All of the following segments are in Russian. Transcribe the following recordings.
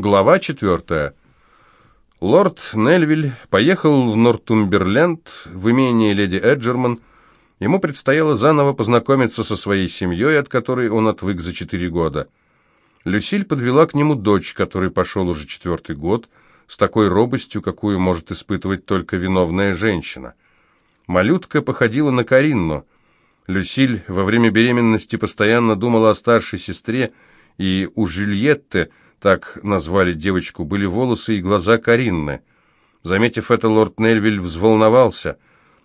Глава четвертая. Лорд Нельвиль поехал в Нортумберленд, в имение леди Эджерман. Ему предстояло заново познакомиться со своей семьей, от которой он отвык за четыре года. Люсиль подвела к нему дочь, которой пошел уже четвертый год, с такой робостью, какую может испытывать только виновная женщина. Малютка походила на Каринну. Люсиль во время беременности постоянно думала о старшей сестре, и у Жюльетты – так назвали девочку, были волосы и глаза Каринны. Заметив это, лорд Нельвиль взволновался.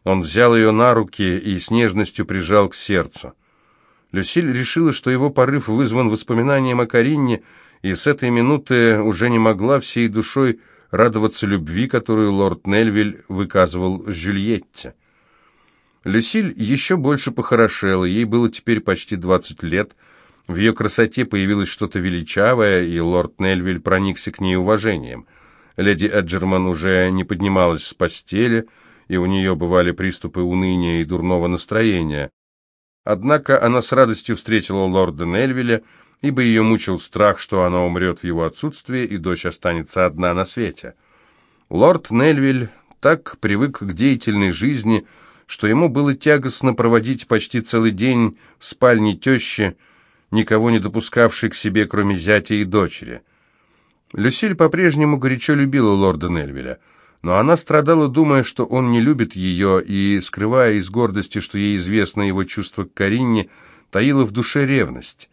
Он взял ее на руки и с нежностью прижал к сердцу. Люсиль решила, что его порыв вызван воспоминанием о Каринне, и с этой минуты уже не могла всей душой радоваться любви, которую лорд Нельвиль выказывал Жюльетте. Люсиль еще больше похорошела, ей было теперь почти двадцать лет, в ее красоте появилось что-то величавое, и лорд Нельвиль проникся к ней уважением. Леди Эджерман уже не поднималась с постели, и у нее бывали приступы уныния и дурного настроения. Однако она с радостью встретила лорда Нельвиля, ибо ее мучил страх, что она умрет в его отсутствие, и дочь останется одна на свете. Лорд Нельвиль так привык к деятельной жизни, что ему было тягостно проводить почти целый день в спальне тещи, никого не допускавший к себе, кроме зятя и дочери. Люсиль по-прежнему горячо любила лорда Нельвиля, но она страдала, думая, что он не любит ее, и, скрывая из гордости, что ей известно его чувство к Каринне, таила в душе ревность.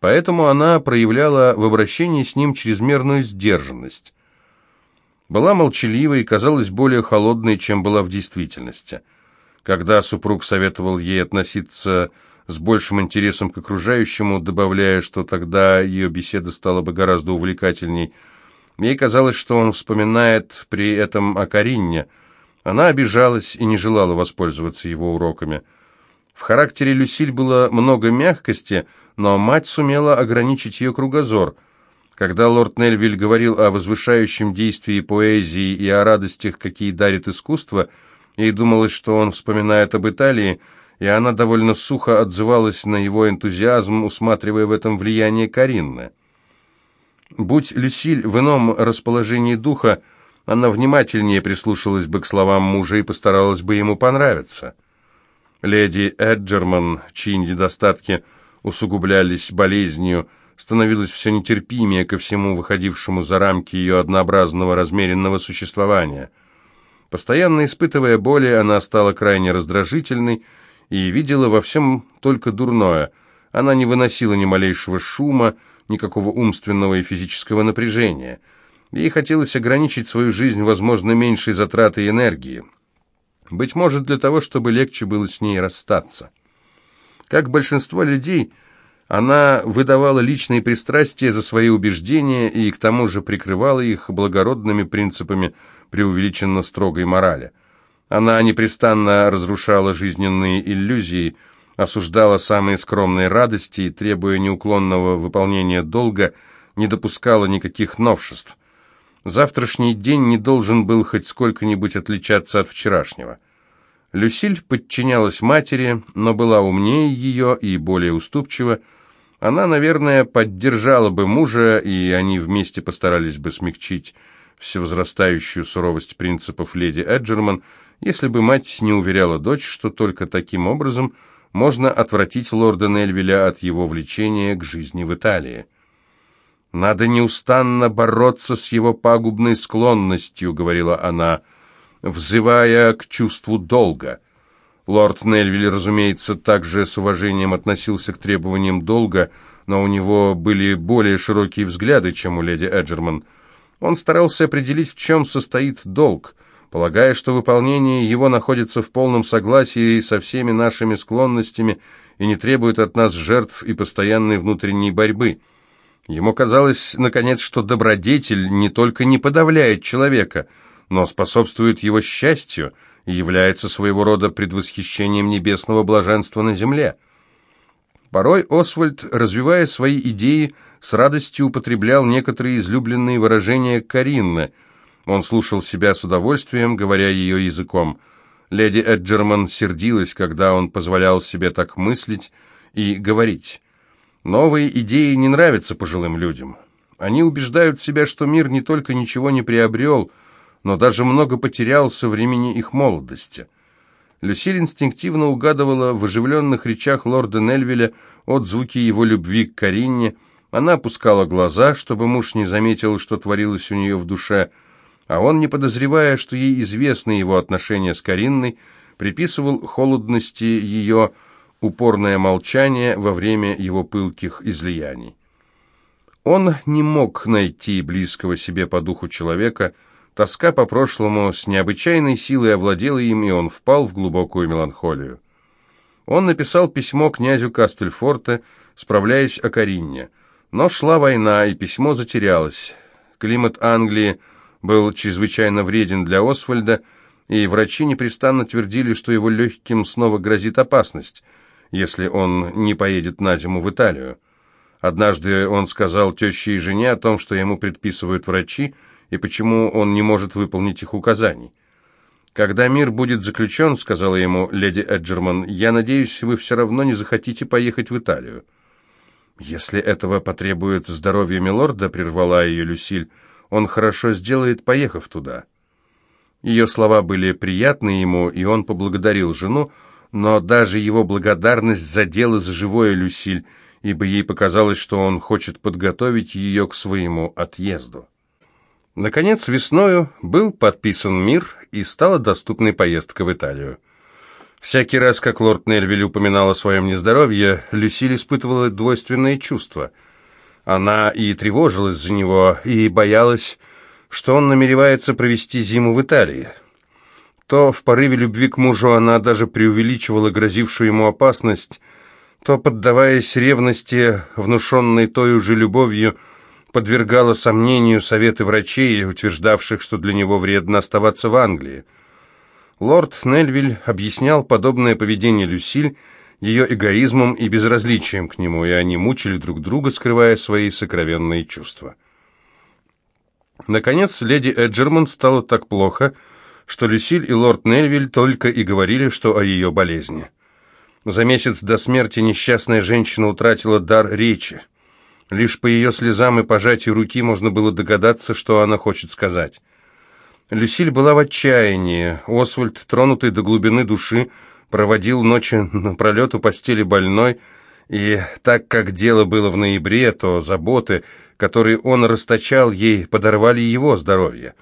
Поэтому она проявляла в обращении с ним чрезмерную сдержанность. Была молчаливой и казалась более холодной, чем была в действительности. Когда супруг советовал ей относиться с большим интересом к окружающему, добавляя, что тогда ее беседа стала бы гораздо увлекательней. Ей казалось, что он вспоминает при этом о Каринне. Она обижалась и не желала воспользоваться его уроками. В характере Люсиль было много мягкости, но мать сумела ограничить ее кругозор. Когда лорд Нельвиль говорил о возвышающем действии поэзии и о радостях, какие дарит искусство, ей думалось, что он вспоминает об Италии, и она довольно сухо отзывалась на его энтузиазм, усматривая в этом влияние Каринны. Будь Люсиль в ином расположении духа, она внимательнее прислушалась бы к словам мужа и постаралась бы ему понравиться. Леди Эджерман, чьи недостатки усугублялись болезнью, становилась все нетерпимее ко всему выходившему за рамки ее однообразного размеренного существования. Постоянно испытывая боли, она стала крайне раздражительной, и видела во всем только дурное. Она не выносила ни малейшего шума, никакого умственного и физического напряжения. Ей хотелось ограничить свою жизнь, возможно, меньшей затратой энергии. Быть может, для того, чтобы легче было с ней расстаться. Как большинство людей, она выдавала личные пристрастия за свои убеждения и к тому же прикрывала их благородными принципами преувеличенно строгой морали. Она непрестанно разрушала жизненные иллюзии, осуждала самые скромные радости и, требуя неуклонного выполнения долга, не допускала никаких новшеств. Завтрашний день не должен был хоть сколько-нибудь отличаться от вчерашнего. Люсиль подчинялась матери, но была умнее ее и более уступчива. Она, наверное, поддержала бы мужа, и они вместе постарались бы смягчить всевозрастающую суровость принципов леди Эджерман, если бы мать не уверяла дочь, что только таким образом можно отвратить лорда Нельвиля от его влечения к жизни в Италии. «Надо неустанно бороться с его пагубной склонностью», — говорила она, взывая к чувству долга. Лорд Нельвиль, разумеется, также с уважением относился к требованиям долга, но у него были более широкие взгляды, чем у леди Эджерман. Он старался определить, в чем состоит долг — полагая, что выполнение его находится в полном согласии со всеми нашими склонностями и не требует от нас жертв и постоянной внутренней борьбы. Ему казалось, наконец, что добродетель не только не подавляет человека, но способствует его счастью и является своего рода предвосхищением небесного блаженства на земле. Порой Освальд, развивая свои идеи, с радостью употреблял некоторые излюбленные выражения Каринны – он слушал себя с удовольствием, говоря ее языком. Леди Эджерман сердилась, когда он позволял себе так мыслить и говорить. Новые идеи не нравятся пожилым людям. Они убеждают себя, что мир не только ничего не приобрел, но даже много потерял со времени их молодости. Люсиль инстинктивно угадывала в оживленных речах лорда Нельвеля отзвуки его любви к Каринне. Она опускала глаза, чтобы муж не заметил, что творилось у нее в душе, а он, не подозревая, что ей известны его отношения с Каринной, приписывал холодности ее упорное молчание во время его пылких излияний. Он не мог найти близкого себе по духу человека, тоска по прошлому с необычайной силой овладела им, и он впал в глубокую меланхолию. Он написал письмо князю Кастельфорте, справляясь о Каринне. Но шла война, и письмо затерялось. Климат Англии был чрезвычайно вреден для Освальда, и врачи непрестанно твердили, что его легким снова грозит опасность – если он не поедет на зиму в Италию. Однажды он сказал теще и жене о том, что ему предписывают врачи, и почему он не может выполнить их указаний. «Когда мир будет заключен, — сказала ему леди Эджерман, — я надеюсь, вы все равно не захотите поехать в Италию». «Если этого потребует здоровье милорда, — прервала ее Люсиль, — он хорошо сделает, поехав туда». Ее слова были приятны ему, и он поблагодарил жену, но даже его благодарность задела за живое Люсиль, ибо ей показалось, что он хочет подготовить ее к своему отъезду. Наконец, весною был подписан мир, и стала доступной поездка в Италию. Всякий раз, как лорд Нельвиль упоминал о своем нездоровье, Люсиль испытывала двойственные чувства. Она и тревожилась за него, и боялась, что он намеревается провести зиму в Италии то в порыве любви к мужу она даже преувеличивала грозившую ему опасность, то, поддаваясь ревности, внушенной той же любовью, подвергала сомнению советы врачей, утверждавших, что для него вредно оставаться в Англии. Лорд Нельвиль объяснял подобное поведение Люсиль ее эгоизмом и безразличием к нему, и они мучили друг друга, скрывая свои сокровенные чувства. Наконец, леди Эджерман стало так плохо, что Люсиль и лорд Нельвиль только и говорили, что о ее болезни. За месяц до смерти несчастная женщина утратила дар речи. Лишь по ее слезам и пожатию руки можно было догадаться, что она хочет сказать. Люсиль была в отчаянии. Освальд, тронутый до глубины души, проводил ночи напролет у постели больной, и так как дело было в ноябре, то заботы, которые он расточал ей, подорвали его здоровье.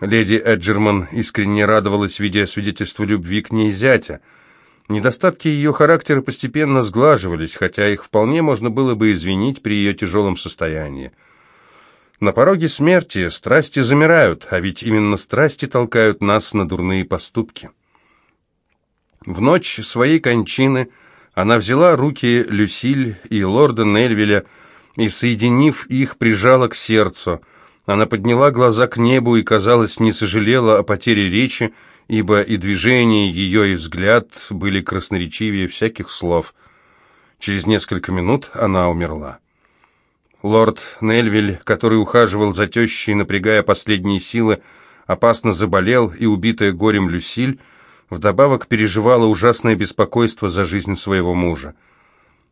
Леди Эджерман искренне радовалась, видя свидетельство любви к ней зятя. Недостатки ее характера постепенно сглаживались, хотя их вполне можно было бы извинить при ее тяжелом состоянии. На пороге смерти страсти замирают, а ведь именно страсти толкают нас на дурные поступки. В ночь своей кончины она взяла руки Люсиль и лорда Нельвеля и, соединив их, прижала к сердцу – она подняла глаза к небу и, казалось, не сожалела о потере речи, ибо и движение ее, и взгляд были красноречивее всяких слов. Через несколько минут она умерла. Лорд Нельвиль, который ухаживал за тещей, напрягая последние силы, опасно заболел, и убитая горем Люсиль вдобавок переживала ужасное беспокойство за жизнь своего мужа.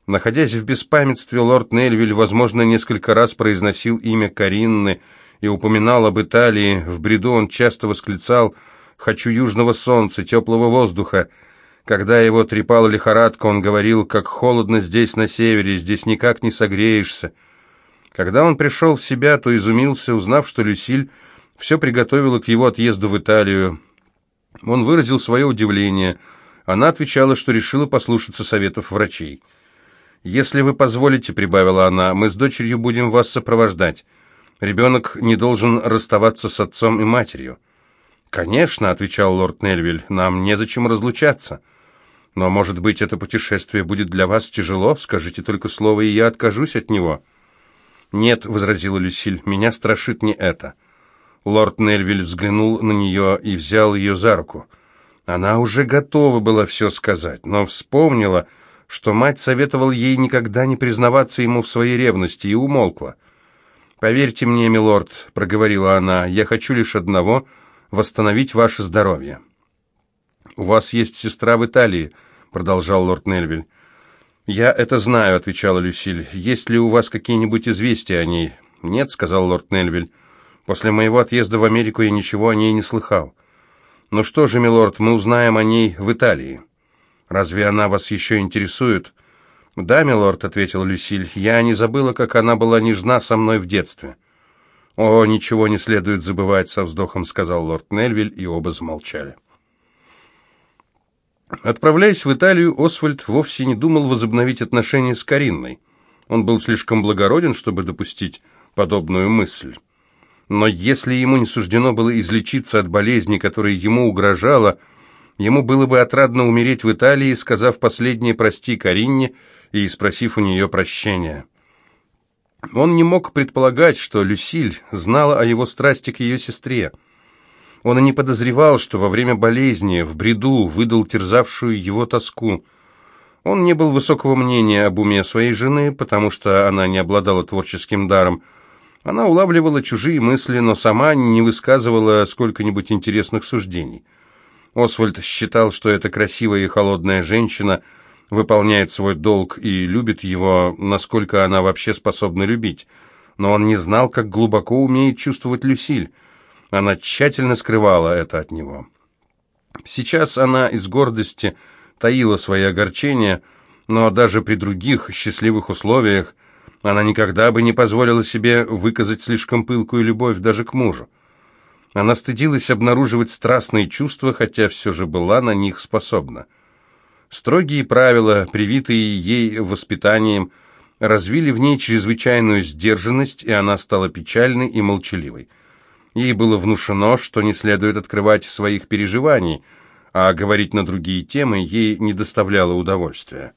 Находясь в беспамятстве, лорд Нельвиль, возможно, несколько раз произносил имя Каринны, и упоминал об Италии, в бреду он часто восклицал «Хочу южного солнца, теплого воздуха». Когда его трепала лихорадка, он говорил, как холодно здесь на севере, здесь никак не согреешься. Когда он пришел в себя, то изумился, узнав, что Люсиль все приготовила к его отъезду в Италию. Он выразил свое удивление. Она отвечала, что решила послушаться советов врачей. «Если вы позволите», — прибавила она, — «мы с дочерью будем вас сопровождать». Ребенок не должен расставаться с отцом и матерью. «Конечно», — отвечал лорд Нельвиль, — «нам незачем разлучаться». «Но, может быть, это путешествие будет для вас тяжело? Скажите только слово, и я откажусь от него». «Нет», — возразила Люсиль, — «меня страшит не это». Лорд Нельвиль взглянул на нее и взял ее за руку. Она уже готова была все сказать, но вспомнила, что мать советовала ей никогда не признаваться ему в своей ревности, и умолкла. «Поверьте мне, милорд», — проговорила она, — «я хочу лишь одного — восстановить ваше здоровье». «У вас есть сестра в Италии», — продолжал лорд Нельвиль. «Я это знаю», — отвечала Люсиль. «Есть ли у вас какие-нибудь известия о ней?» «Нет», — сказал лорд Нельвиль. «После моего отъезда в Америку я ничего о ней не слыхал». «Ну что же, милорд, мы узнаем о ней в Италии». «Разве она вас еще интересует?» «Да, милорд», — ответил Люсиль, — «я не забыла, как она была нежна со мной в детстве». «О, ничего не следует забывать», — со вздохом сказал лорд Нельвиль, и оба замолчали. Отправляясь в Италию, Освальд вовсе не думал возобновить отношения с Каринной. Он был слишком благороден, чтобы допустить подобную мысль. Но если ему не суждено было излечиться от болезни, которая ему угрожала, ему было бы отрадно умереть в Италии, сказав последнее «прости» Каринне и спросив у нее прощения. Он не мог предполагать, что Люсиль знала о его страсти к ее сестре. Он и не подозревал, что во время болезни, в бреду, выдал терзавшую его тоску. Он не был высокого мнения об уме своей жены, потому что она не обладала творческим даром, она улавливала чужие мысли, но сама не высказывала сколько-нибудь интересных суждений. Освальд считал, что эта красивая и холодная женщина выполняет свой долг и любит его, насколько она вообще способна любить. Но он не знал, как глубоко умеет чувствовать Люсиль. Она тщательно скрывала это от него. Сейчас она из гордости таила свои огорчения, но даже при других счастливых условиях она никогда бы не позволила себе выказать слишком пылкую любовь даже к мужу. Она стыдилась обнаруживать страстные чувства, хотя все же была на них способна. Строгие правила, привитые ей воспитанием, развили в ней чрезвычайную сдержанность, и она стала печальной и молчаливой. Ей было внушено, что не следует открывать своих переживаний, а говорить на другие темы ей не доставляло удовольствия.